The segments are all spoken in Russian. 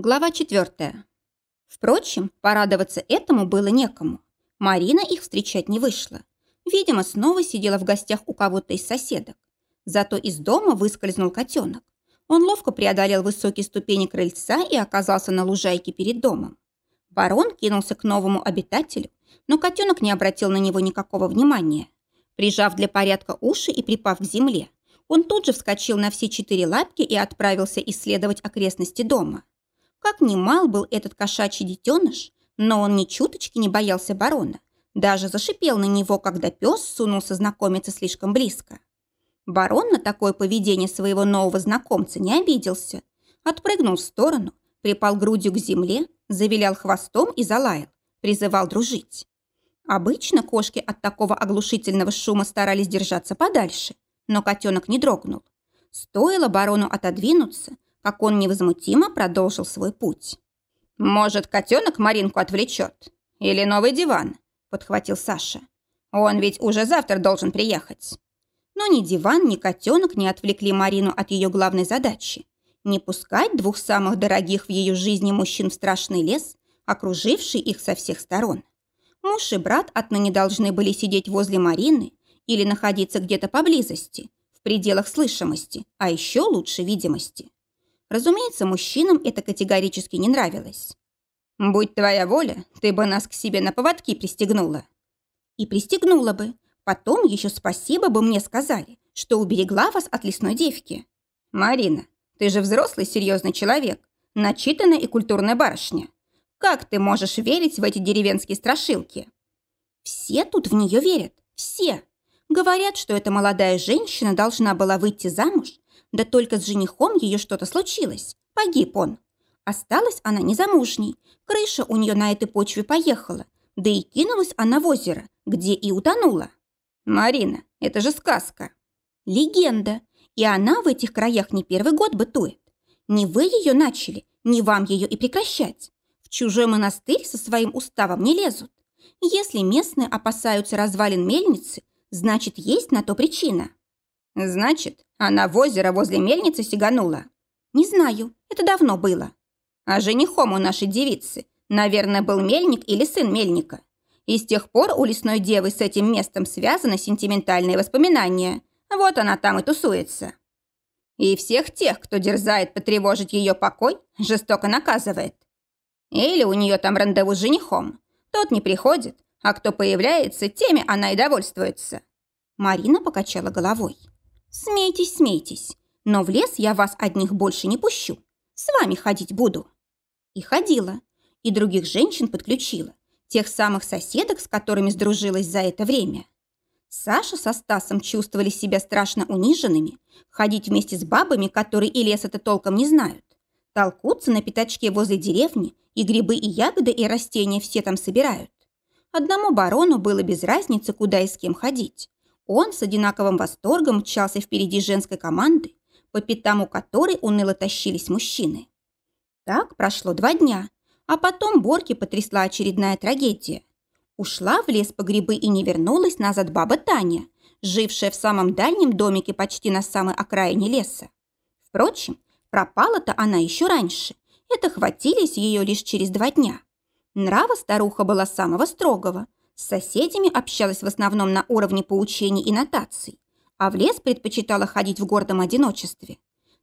Глава четвертая. Впрочем, порадоваться этому было некому. Марина их встречать не вышла. Видимо, снова сидела в гостях у кого-то из соседок. Зато из дома выскользнул котенок. Он ловко преодолел высокие ступени крыльца и оказался на лужайке перед домом. Барон кинулся к новому обитателю, но котенок не обратил на него никакого внимания. Прижав для порядка уши и припав к земле, он тут же вскочил на все четыре лапки и отправился исследовать окрестности дома. Как ни мал был этот кошачий детеныш, но он ни чуточки не боялся барона. Даже зашипел на него, когда пес сунулся знакомиться слишком близко. Барон на такое поведение своего нового знакомца не обиделся. Отпрыгнул в сторону, припал грудью к земле, завилял хвостом и залаял, призывал дружить. Обычно кошки от такого оглушительного шума старались держаться подальше, но котенок не дрогнул. Стоило барону отодвинуться, как он невозмутимо продолжил свой путь. «Может, котенок Маринку отвлечет? Или новый диван?» – подхватил Саша. «Он ведь уже завтра должен приехать». Но ни диван, ни котенок не отвлекли Марину от ее главной задачи – не пускать двух самых дорогих в ее жизни мужчин в страшный лес, окруживший их со всех сторон. Муж и брат отныне должны были сидеть возле Марины или находиться где-то поблизости, в пределах слышимости, а еще лучше видимости. Разумеется, мужчинам это категорически не нравилось. «Будь твоя воля, ты бы нас к себе на поводки пристегнула». «И пристегнула бы. Потом еще спасибо бы мне сказали, что уберегла вас от лесной девки». «Марина, ты же взрослый серьезный человек, начитанная и культурная барышня. Как ты можешь верить в эти деревенские страшилки?» «Все тут в нее верят. Все. Говорят, что эта молодая женщина должна была выйти замуж да только с женихом ее что-то случилось. Погиб он. Осталась она незамужней. Крыша у нее на этой почве поехала. Да и кинулась она в озеро, где и утонула. Марина, это же сказка. Легенда. И она в этих краях не первый год бытует. Не вы ее начали, не вам ее и прекращать. В чужой монастырь со своим уставом не лезут. Если местные опасаются развалин мельницы, значит, есть на то причина. Значит, она в озеро возле мельницы сиганула. Не знаю, это давно было. А женихом у нашей девицы, наверное, был мельник или сын мельника. И с тех пор у лесной девы с этим местом связаны сентиментальные воспоминания. Вот она там и тусуется. И всех тех, кто дерзает потревожить ее покой, жестоко наказывает. Или у нее там рандеву с женихом. Тот не приходит, а кто появляется, теми она и довольствуется. Марина покачала головой. Смейтесь, смейтесь, но в лес я вас одних больше не пущу. С вами ходить буду. И ходила, и других женщин подключила, тех самых соседок, с которыми сдружилась за это время. Саша со Стасом чувствовали себя страшно униженными, ходить вместе с бабами, которые и лес это толком не знают. Толкутся на пятачке возле деревни, и грибы, и ягоды, и растения все там собирают. Одному барону было без разницы, куда и с кем ходить. Он с одинаковым восторгом мчался впереди женской команды, по пятам у которой уныло тащились мужчины. Так прошло два дня, а потом Борки потрясла очередная трагедия. Ушла в лес по грибы и не вернулась назад баба Таня, жившая в самом дальнем домике почти на самой окраине леса. Впрочем, пропала-то она еще раньше. Это хватились ее лишь через два дня. Нрава старуха была самого строгого, с соседями общалась в основном на уровне поучений и нотаций, а в лес предпочитала ходить в гордом одиночестве.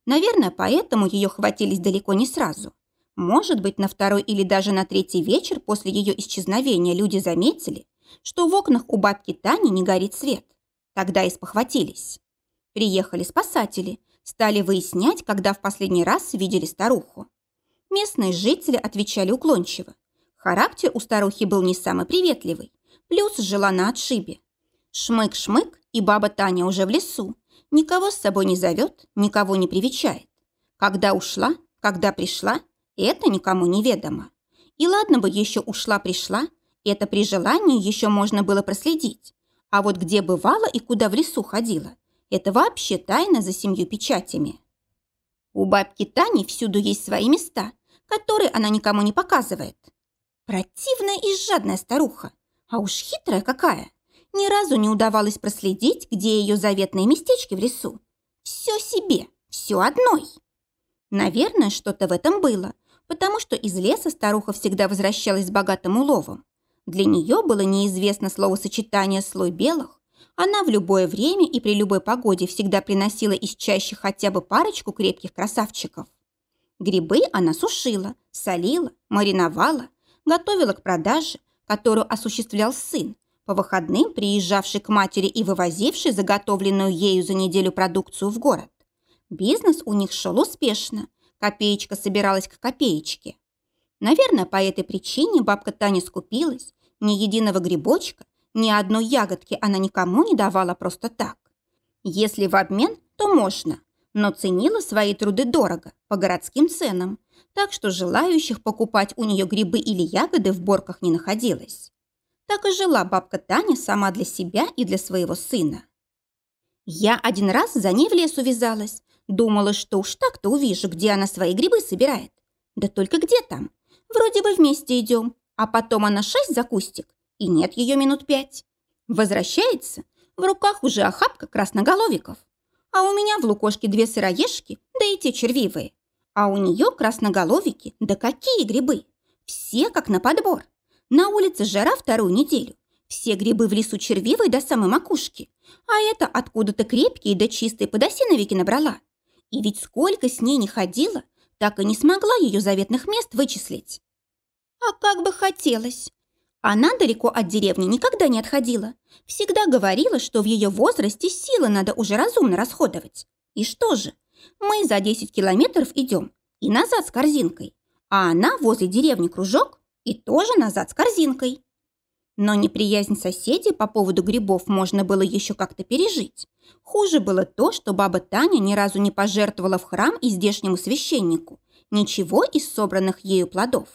Наверное, поэтому ее хватились далеко не сразу. Может быть, на второй или даже на третий вечер после ее исчезновения люди заметили, что в окнах у бабки Тани не горит свет. Тогда и спохватились. Приехали спасатели, стали выяснять, когда в последний раз видели старуху. Местные жители отвечали уклончиво. Характер у старухи был не самый приветливый. Плюс жила на отшибе. Шмык-шмык, и баба Таня уже в лесу. Никого с собой не зовет, никого не привечает. Когда ушла, когда пришла, это никому не ведомо. И ладно бы еще ушла-пришла, это при желании еще можно было проследить. А вот где бывала и куда в лесу ходила, это вообще тайна за семью печатями. У бабки Тани всюду есть свои места, которые она никому не показывает. Противная и жадная старуха. А уж хитрая какая! Ни разу не удавалось проследить, где ее заветные местечки в лесу. Все себе, все одной. Наверное, что-то в этом было. потому что из леса старуха всегда возвращалась с богатым уловом. Для нее было неизвестно словосочетание «слой белых». Она в любое время и при любой погоде всегда приносила из чащи хотя бы парочку крепких красавчиков. Грибы она сушила, солила, мариновала, готовила к продаже, которую осуществлял сын, по выходным приезжавший к матери и вывозивший заготовленную ею за неделю продукцию в город. Бизнес у них шел успешно, копеечка собиралась к копеечке. Наверное, по этой причине бабка Таня скупилась, ни единого грибочка, ни одной ягодки она никому не давала просто так. Если в обмен, то можно, но ценила свои труды дорого, по городским ценам, так что желающих покупать у нее грибы или ягоды в борках не находилось. Так и жила бабка Таня сама для себя и для своего сына. Я один раз за ней в лес увязалась. Думала, что уж так-то увижу, где она свои грибы собирает. Да только где там? Вроде бы вместе идем, а потом она шесть за кустик, и нет ее минут пять. Возвращается, в руках уже охапка красноголовиков. А у меня в лукошке две сыроежки, да и те червивые. А у нее красноголовики, да какие грибы! Все как на подбор. На улице жара вторую неделю. Все грибы в лесу червивые до самой макушки. А это откуда-то крепкие да чистые подосиновики набрала. И ведь сколько с ней не ходила, так и не смогла ее заветных мест вычислить. А как бы хотелось. Она далеко от деревни никогда не отходила. Всегда говорила, что в ее возрасте силы надо уже разумно расходовать. И что же? Мы за 10 километров идем и назад с корзинкой. А она возле деревни кружок и тоже назад с корзинкой. Но неприязнь соседей по поводу грибов можно было еще как-то пережить. Хуже было то, что баба Таня ни разу не пожертвовала в храм и здешнему священнику ничего из собранных ею плодов.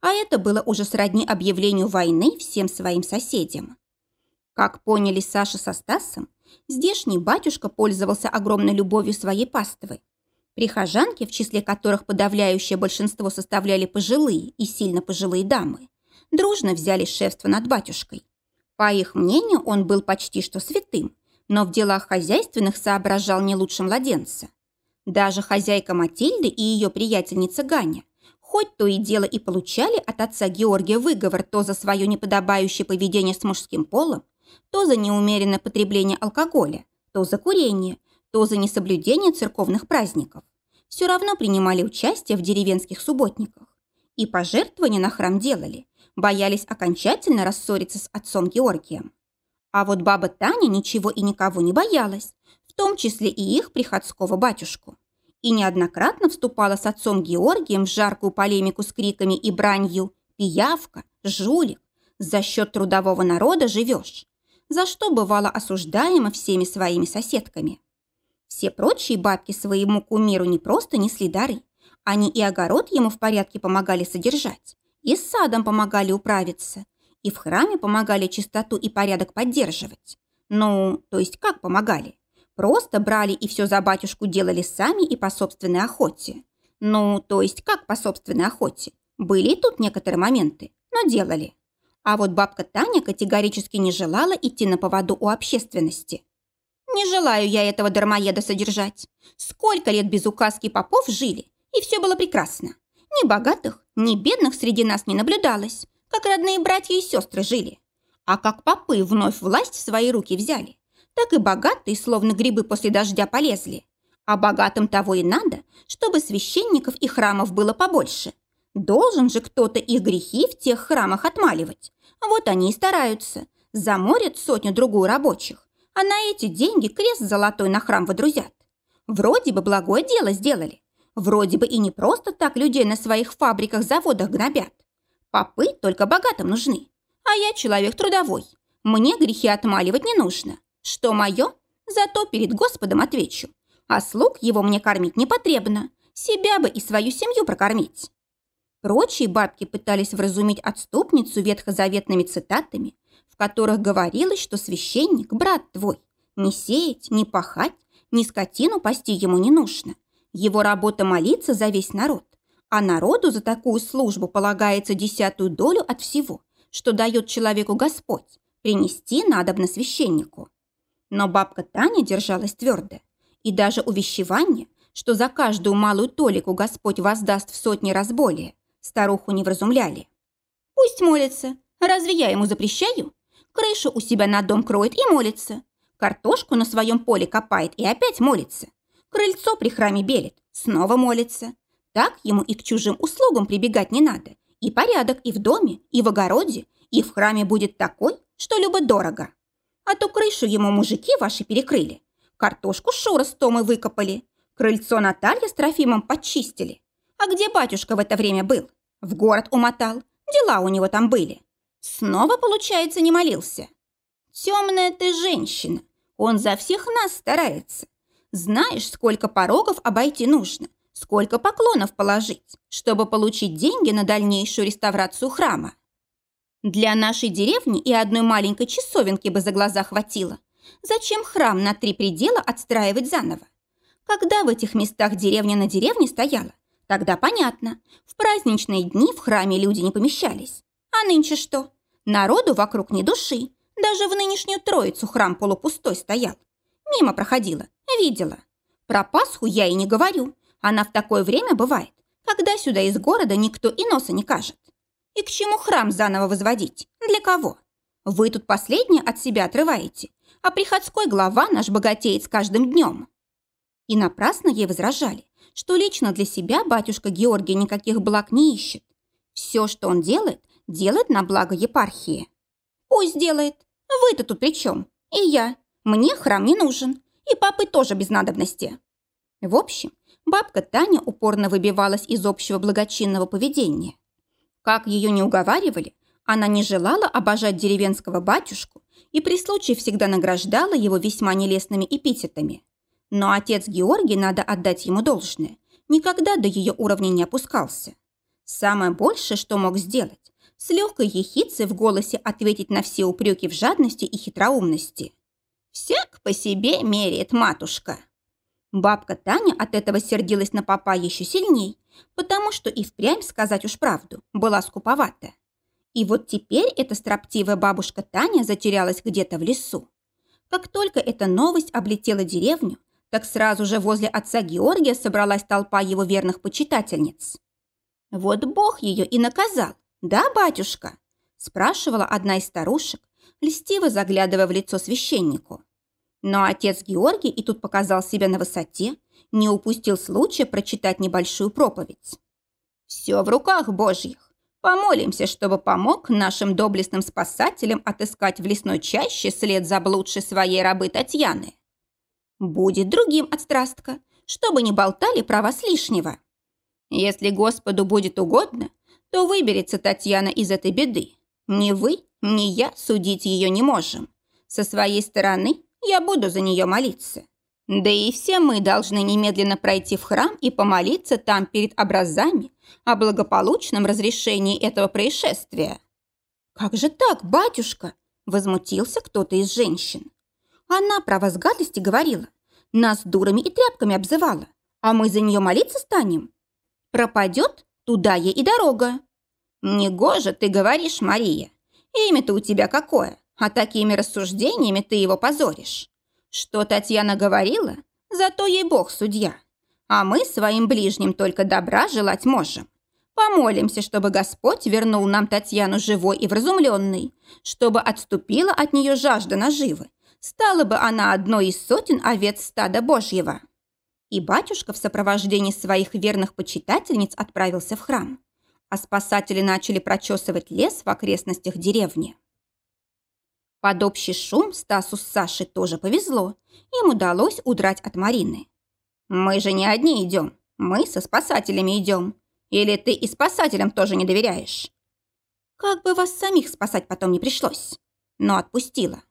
А это было уже сродни объявлению войны всем своим соседям. Как поняли Саша со Стасом, здешний батюшка пользовался огромной любовью своей паствы. Прихожанки, в числе которых подавляющее большинство составляли пожилые и сильно пожилые дамы, дружно взяли шефство над батюшкой. По их мнению, он был почти что святым, но в делах хозяйственных соображал не лучше младенца. Даже хозяйка Матильды и ее приятельница Ганя, хоть то и дело и получали от отца Георгия выговор то за свое неподобающее поведение с мужским полом, то за неумеренное потребление алкоголя, то за курение, то за несоблюдение церковных праздников, все равно принимали участие в деревенских субботниках. И пожертвования на храм делали, боялись окончательно рассориться с отцом Георгием. А вот баба Таня ничего и никого не боялась, в том числе и их приходского батюшку. И неоднократно вступала с отцом Георгием в жаркую полемику с криками и бранью «пиявка», «жулик», «за счет трудового народа живешь», за что бывало осуждаемо всеми своими соседками. Все прочие бабки своему кумиру не просто несли дары, они и огород ему в порядке помогали содержать, и с садом помогали управиться, и в храме помогали чистоту и порядок поддерживать. Ну, то есть как помогали? Просто брали и все за батюшку делали сами и по собственной охоте. Ну, то есть как по собственной охоте? Были и тут некоторые моменты, но делали. А вот бабка Таня категорически не желала идти на поводу у общественности. Не желаю я этого дармоеда содержать. Сколько лет без указки попов жили, и все было прекрасно. Ни богатых, ни бедных среди нас не наблюдалось, как родные братья и сестры жили. А как попы вновь власть в свои руки взяли, так и богатые, словно грибы после дождя, полезли. А богатым того и надо, чтобы священников и храмов было побольше. Должен же кто-то их грехи в тех храмах отмаливать. Вот они и стараются. Заморят сотню-другую рабочих а на эти деньги крест золотой на храм водрузят. Вроде бы благое дело сделали. Вроде бы и не просто так людей на своих фабриках-заводах гнобят. Попы только богатым нужны. А я человек трудовой. Мне грехи отмаливать не нужно. Что мое? Зато перед Господом отвечу. А слуг его мне кормить не потребно. Себя бы и свою семью прокормить. Прочие бабки пытались вразумить отступницу ветхозаветными цитатами, в которых говорилось, что священник – брат твой. Не сеять, не пахать, ни скотину пасти ему не нужно. Его работа молиться за весь народ. А народу за такую службу полагается десятую долю от всего, что дает человеку Господь, принести надобно священнику. Но бабка Таня держалась твердо. И даже увещевание, что за каждую малую толику Господь воздаст в сотни раз более, старуху не вразумляли. Пусть молится. Разве я ему запрещаю? Крышу у себя на дом кроет и молится. Картошку на своем поле копает и опять молится. Крыльцо при храме белит, снова молится. Так ему и к чужим услугам прибегать не надо. И порядок и в доме, и в огороде, и в храме будет такой, что любо-дорого. А то крышу ему мужики ваши перекрыли. Картошку Шура с Томой выкопали. Крыльцо Наталья с Трофимом подчистили. А где батюшка в это время был? В город умотал. Дела у него там были. Снова, получается, не молился. Темная ты женщина. Он за всех нас старается. Знаешь, сколько порогов обойти нужно, сколько поклонов положить, чтобы получить деньги на дальнейшую реставрацию храма. Для нашей деревни и одной маленькой часовенки бы за глаза хватило. Зачем храм на три предела отстраивать заново? Когда в этих местах деревня на деревне стояла, тогда понятно. В праздничные дни в храме люди не помещались. А нынче что? Народу вокруг ни души. Даже в нынешнюю Троицу храм полупустой стоял. Мимо проходила, видела. Про Пасху я и не говорю. Она в такое время бывает, когда сюда из города никто и носа не кажет. И к чему храм заново возводить? Для кого? Вы тут последнее от себя отрываете, а приходской глава наш богатеет с каждым днем. И напрасно ей возражали, что лично для себя батюшка Георгий никаких благ не ищет. Все, что он делает, делает на благо епархии. Пусть делает. Вы-то тут при чем? И я. Мне храм не нужен. И папы тоже без надобности. В общем, бабка Таня упорно выбивалась из общего благочинного поведения. Как ее не уговаривали, она не желала обожать деревенского батюшку и при случае всегда награждала его весьма нелестными эпитетами. Но отец Георгий, надо отдать ему должное, никогда до ее уровня не опускался. Самое большее, что мог сделать, с легкой ехицей в голосе ответить на все упреки в жадности и хитроумности. Всяк по себе меряет матушка. Бабка Таня от этого сердилась на папа еще сильней, потому что и впрямь, сказать уж правду, была скуповата. И вот теперь эта строптивая бабушка Таня затерялась где-то в лесу. Как только эта новость облетела деревню, так сразу же возле отца Георгия собралась толпа его верных почитательниц. «Вот Бог ее и наказал, да, батюшка?» спрашивала одна из старушек, льстиво заглядывая в лицо священнику. Но отец Георгий и тут показал себя на высоте, не упустил случая прочитать небольшую проповедь. «Все в руках Божьих. Помолимся, чтобы помог нашим доблестным спасателям отыскать в лесной чаще след заблудшей своей рабы Татьяны. Будет другим отстрастка, чтобы не болтали про вас лишнего. Если Господу будет угодно, то выберется Татьяна из этой беды. Ни вы, ни я судить ее не можем. Со своей стороны я буду за нее молиться. Да и все мы должны немедленно пройти в храм и помолиться там перед образами о благополучном разрешении этого происшествия. «Как же так, батюшка?» – возмутился кто-то из женщин. Она про вас гадости говорила, нас дурами и тряпками обзывала, а мы за нее молиться станем. Пропадет, туда ей и дорога. Негоже ты говоришь, Мария. Имя-то у тебя какое? А такими рассуждениями ты его позоришь. Что Татьяна говорила, зато ей Бог судья. А мы своим ближним только добра желать можем. Помолимся, чтобы Господь вернул нам Татьяну живой и вразумленной, чтобы отступила от нее жажда наживы. Стала бы она одной из сотен овец стада Божьего. И батюшка в сопровождении своих верных почитательниц отправился в храм. А спасатели начали прочесывать лес в окрестностях деревни. Под общий шум Стасу с Сашей тоже повезло. Им удалось удрать от Марины. «Мы же не одни идем. Мы со спасателями идем. Или ты и спасателям тоже не доверяешь?» «Как бы вас самих спасать потом не пришлось». Но отпустила.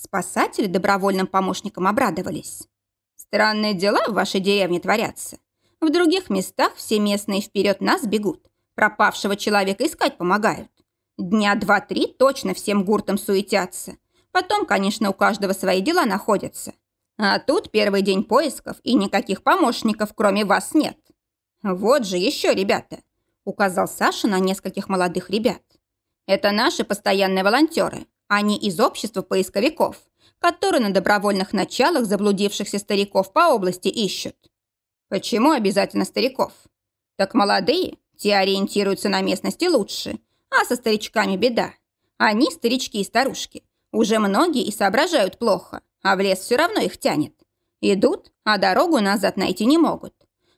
Спасатели добровольным помощникам обрадовались. «Странные дела в вашей деревне творятся. В других местах все местные вперед нас бегут. Пропавшего человека искать помогают. Дня два-три точно всем гуртом суетятся. Потом, конечно, у каждого свои дела находятся. А тут первый день поисков, и никаких помощников, кроме вас, нет. Вот же еще ребята, указал Саша на нескольких молодых ребят. Это наши постоянные волонтеры. Они из общества поисковиков, которые на добровольных началах заблудившихся стариков по области ищут. Почему обязательно стариков? Так молодые, те ориентируются на местности лучше, а со старичками беда. Они, старички и старушки, уже многие и соображают плохо, а в лес все равно их тянет. Идут, а дорогу назад найти не могут.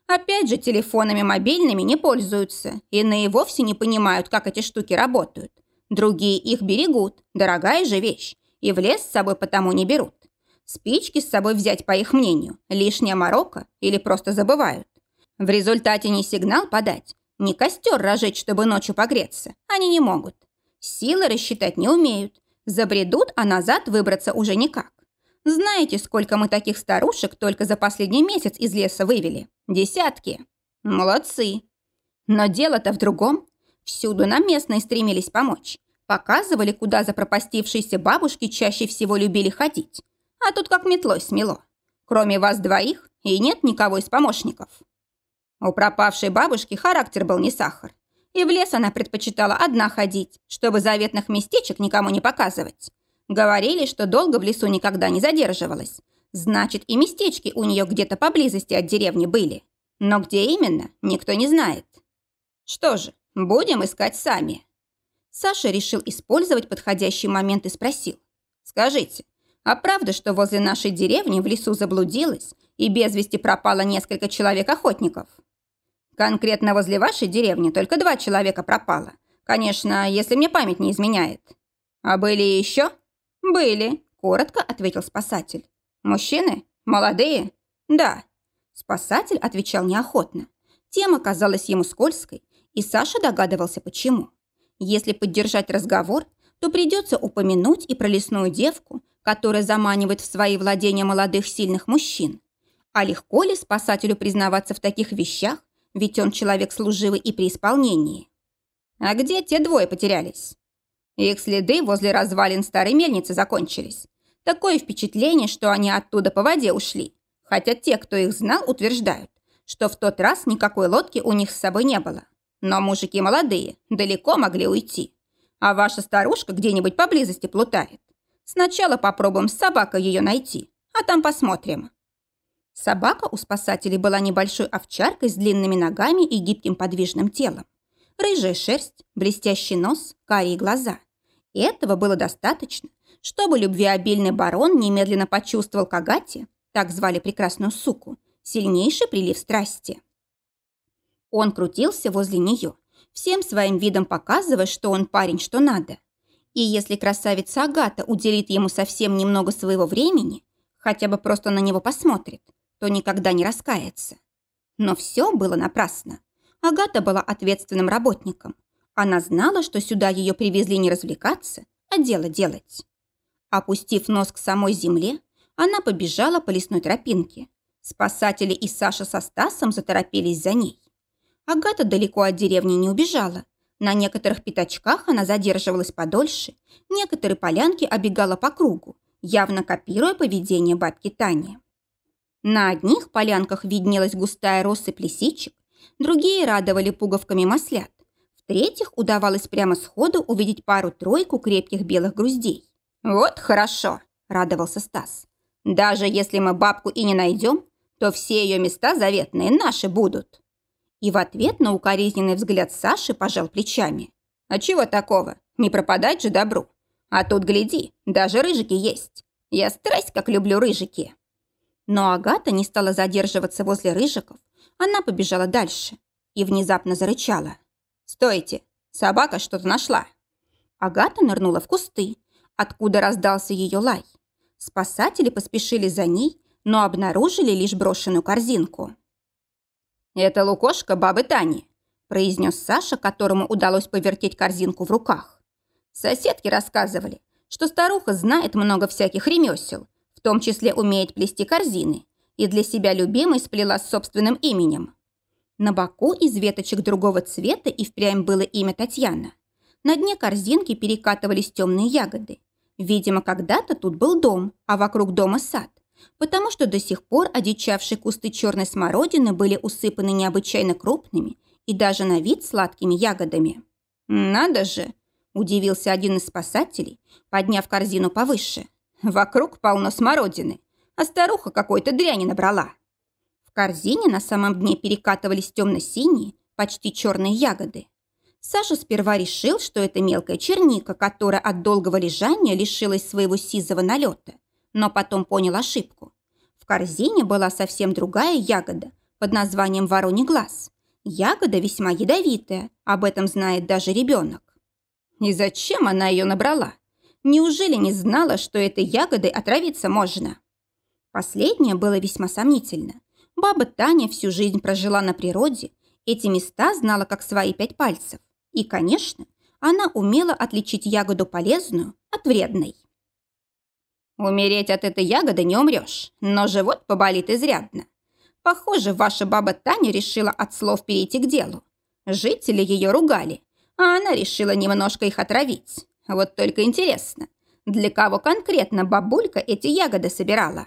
Опять же, телефонами мобильными не пользуются. Иные вовсе не понимают, как эти штуки работают. Другие их берегут. Дорогая же вещь. И в лес с собой потому не берут. Спички с собой взять, по их мнению, лишняя морока или просто забывают. В результате ни сигнал подать, ни костер разжечь, чтобы ночью погреться, они не могут. Силы рассчитать не умеют. Забредут, а назад выбраться уже никак. Знаете, сколько мы таких старушек только за последний месяц из леса вывели? Десятки. Молодцы. Но дело-то в другом. Всюду нам местные стремились помочь. Показывали, куда запропастившиеся бабушки чаще всего любили ходить. А тут как метлой смело. Кроме вас двоих и нет никого из помощников. У пропавшей бабушки характер был не сахар. И в лес она предпочитала одна ходить, чтобы заветных местечек никому не показывать. Говорили, что долго в лесу никогда не задерживалась. Значит, и местечки у нее где-то поблизости от деревни были. Но где именно, никто не знает. Что же, будем искать сами. Саша решил использовать подходящий момент и спросил. «Скажите, а правда, что возле нашей деревни в лесу заблудилось и без вести пропало несколько человек-охотников?» «Конкретно возле вашей деревни только два человека пропало. Конечно, если мне память не изменяет. А были еще?» «Были», – коротко ответил спасатель. «Мужчины? Молодые?» «Да». Спасатель отвечал неохотно. Тема казалась ему скользкой, и Саша догадывался, почему. Если поддержать разговор, то придется упомянуть и про лесную девку, которая заманивает в свои владения молодых сильных мужчин. А легко ли спасателю признаваться в таких вещах, ведь он человек служивый и при исполнении? А где те двое потерялись? Их следы возле развалин старой мельницы закончились. Такое впечатление, что они оттуда по воде ушли. Хотя те, кто их знал, утверждают, что в тот раз никакой лодки у них с собой не было. Но мужики молодые, далеко могли уйти. А ваша старушка где-нибудь поблизости плутает. Сначала попробуем с собакой ее найти, а там посмотрим. Собака у спасателей была небольшой овчаркой с длинными ногами и гибким подвижным телом. Рыжая шерсть, блестящий нос, карие глаза – этого было достаточно, чтобы любвеобильный барон немедленно почувствовал к Агате, так звали прекрасную суку, сильнейший прилив страсти. Он крутился возле нее, всем своим видом показывая, что он парень, что надо. И если красавица Агата уделит ему совсем немного своего времени, хотя бы просто на него посмотрит, то никогда не раскается. Но все было напрасно. Агата была ответственным работником, она знала, что сюда ее привезли не развлекаться, а дело делать. Опустив нос к самой земле, она побежала по лесной тропинке. Спасатели и Саша со Стасом заторопились за ней. Агата далеко от деревни не убежала. На некоторых пятачках она задерживалась подольше, некоторые полянки обегала по кругу, явно копируя поведение бабки Тани. На одних полянках виднелась густая россыпь лисичек, другие радовали пуговками маслят, в-третьих, удавалось прямо сходу увидеть пару-тройку крепких белых груздей. «Вот хорошо», – радовался Стас. «Даже если мы бабку и не найдем, то все ее места заветные наши будут». И в ответ на укоризненный взгляд Саши пожал плечами. «А чего такого? Не пропадать же добру. А тут, гляди, даже рыжики есть. Я страсть как люблю рыжики». Но Агата не стала задерживаться возле рыжиков. Она побежала дальше и внезапно зарычала. «Стойте! Собака что-то нашла!» Агата нырнула в кусты, откуда раздался ее лай. Спасатели поспешили за ней, но обнаружили лишь брошенную корзинку. «Это лукошка бабы Тани», – произнес Саша, которому удалось повертеть корзинку в руках. Соседки рассказывали, что старуха знает много всяких ремесел, в том числе умеет плести корзины, и для себя любимой сплела с собственным именем. На боку из веточек другого цвета и впрямь было имя Татьяна. На дне корзинки перекатывались темные ягоды. Видимо, когда-то тут был дом, а вокруг дома сад, потому что до сих пор одичавшие кусты черной смородины были усыпаны необычайно крупными и даже на вид сладкими ягодами. «Надо же!» – удивился один из спасателей, подняв корзину повыше. «Вокруг полно смородины, а старуха какой-то дряни набрала». В корзине на самом дне перекатывались темно-синие, почти черные ягоды. Саша сперва решил, что это мелкая черника, которая от долгого лежания лишилась своего сизого налета, но потом понял ошибку. В корзине была совсем другая ягода под названием вороний глаз. Ягода весьма ядовитая, об этом знает даже ребенок. И зачем она ее набрала? Неужели не знала, что этой ягодой отравиться можно? Последнее было весьма сомнительно. Баба Таня всю жизнь прожила на природе, эти места знала как свои пять пальцев. И, конечно, она умела отличить ягоду полезную от вредной. Умереть от этой ягоды не умрешь, но живот поболит изрядно. Похоже, ваша баба Таня решила от слов перейти к делу. Жители ее ругали, а она решила немножко их отравить. Вот только интересно, для кого конкретно бабулька эти ягоды собирала?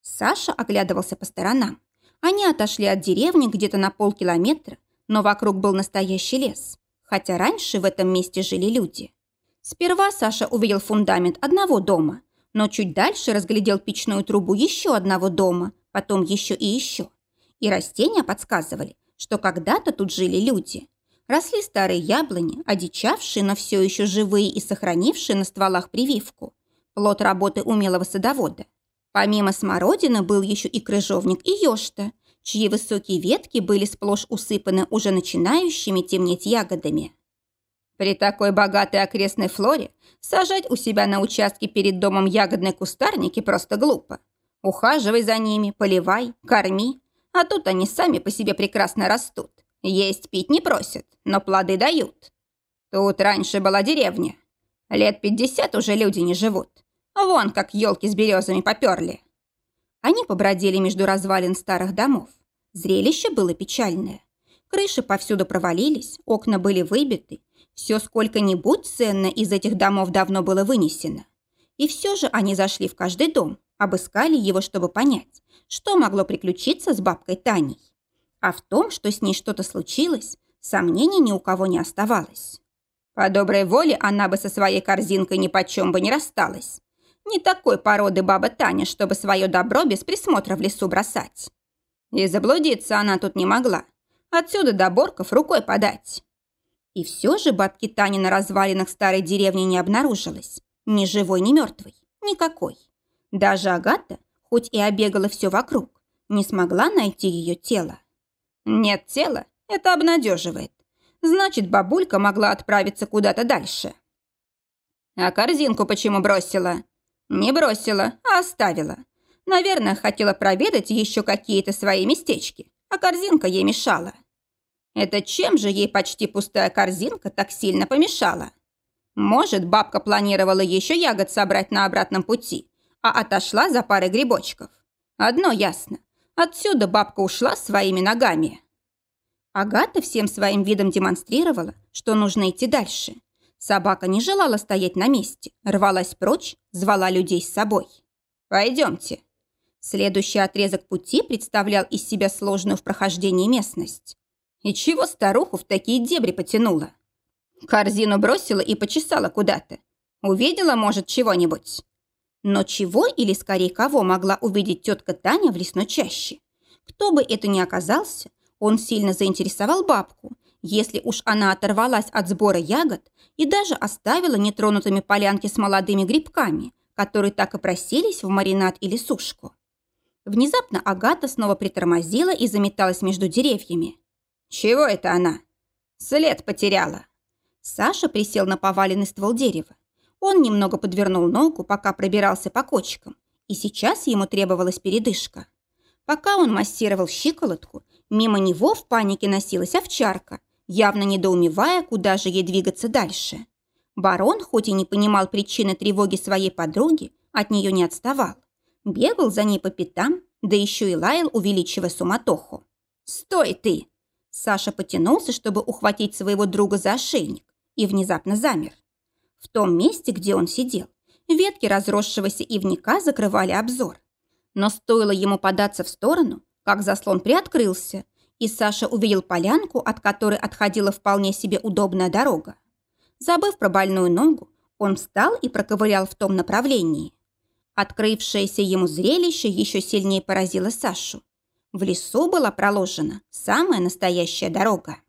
Саша оглядывался по сторонам. Они отошли от деревни где-то на полкилометра, но вокруг был настоящий лес хотя раньше в этом месте жили люди. Сперва Саша увидел фундамент одного дома, но чуть дальше разглядел печную трубу еще одного дома, потом еще и еще. И растения подсказывали, что когда-то тут жили люди. Росли старые яблони, одичавшие, но все еще живые и сохранившие на стволах прививку. Плод работы умелого садовода. Помимо смородины был еще и крыжовник и ёшта, чьи высокие ветки были сплошь усыпаны уже начинающими темнеть ягодами. При такой богатой окрестной флоре сажать у себя на участке перед домом ягодные кустарники просто глупо. Ухаживай за ними, поливай, корми, а тут они сами по себе прекрасно растут. Есть пить не просят, но плоды дают. Тут раньше была деревня. Лет пятьдесят уже люди не живут. Вон как елки с березами поперли. Они побродили между развалин старых домов. Зрелище было печальное. Крыши повсюду провалились, окна были выбиты. Все сколько-нибудь ценно из этих домов давно было вынесено. И все же они зашли в каждый дом, обыскали его, чтобы понять, что могло приключиться с бабкой Таней. А в том, что с ней что-то случилось, сомнений ни у кого не оставалось. По доброй воле она бы со своей корзинкой ни почем бы не рассталась. Не такой породы баба Таня, чтобы свое добро без присмотра в лесу бросать. И заблудиться она тут не могла. Отсюда до Борков рукой подать. И все же бабки Тани на развалинах старой деревни не обнаружилось. Ни живой, ни мертвой. Никакой. Даже Агата, хоть и обегала все вокруг, не смогла найти ее тело. Нет тела, это обнадеживает. Значит, бабулька могла отправиться куда-то дальше. А корзинку почему бросила? Не бросила, а оставила. Наверное, хотела проведать еще какие-то свои местечки, а корзинка ей мешала. Это чем же ей почти пустая корзинка так сильно помешала? Может, бабка планировала еще ягод собрать на обратном пути, а отошла за парой грибочков. Одно ясно. Отсюда бабка ушла своими ногами. Агата всем своим видом демонстрировала, что нужно идти дальше. Собака не желала стоять на месте, рвалась прочь, звала людей с собой. «Пойдемте». Следующий отрезок пути представлял из себя сложную в прохождении местность. И чего старуху в такие дебри потянула? Корзину бросила и почесала куда-то. Увидела, может, чего-нибудь. Но чего или скорее кого могла увидеть тетка Таня в лесной чаще? Кто бы это ни оказался, он сильно заинтересовал бабку, если уж она оторвалась от сбора ягод и даже оставила нетронутыми полянки с молодыми грибками, которые так и просились в маринад или сушку. Внезапно Агата снова притормозила и заметалась между деревьями. «Чего это она?» «След потеряла». Саша присел на поваленный ствол дерева. Он немного подвернул ногу, пока пробирался по кочкам, и сейчас ему требовалась передышка. Пока он массировал щиколотку, мимо него в панике носилась овчарка – явно недоумевая, куда же ей двигаться дальше. Барон, хоть и не понимал причины тревоги своей подруги, от нее не отставал. Бегал за ней по пятам, да еще и лаял, увеличивая суматоху. «Стой ты!» Саша потянулся, чтобы ухватить своего друга за ошейник, и внезапно замер. В том месте, где он сидел, ветки разросшегося ивника закрывали обзор. Но стоило ему податься в сторону, как заслон приоткрылся, и Саша увидел полянку, от которой отходила вполне себе удобная дорога. Забыв про больную ногу, он встал и проковырял в том направлении. Открывшееся ему зрелище еще сильнее поразило Сашу. В лесу была проложена самая настоящая дорога.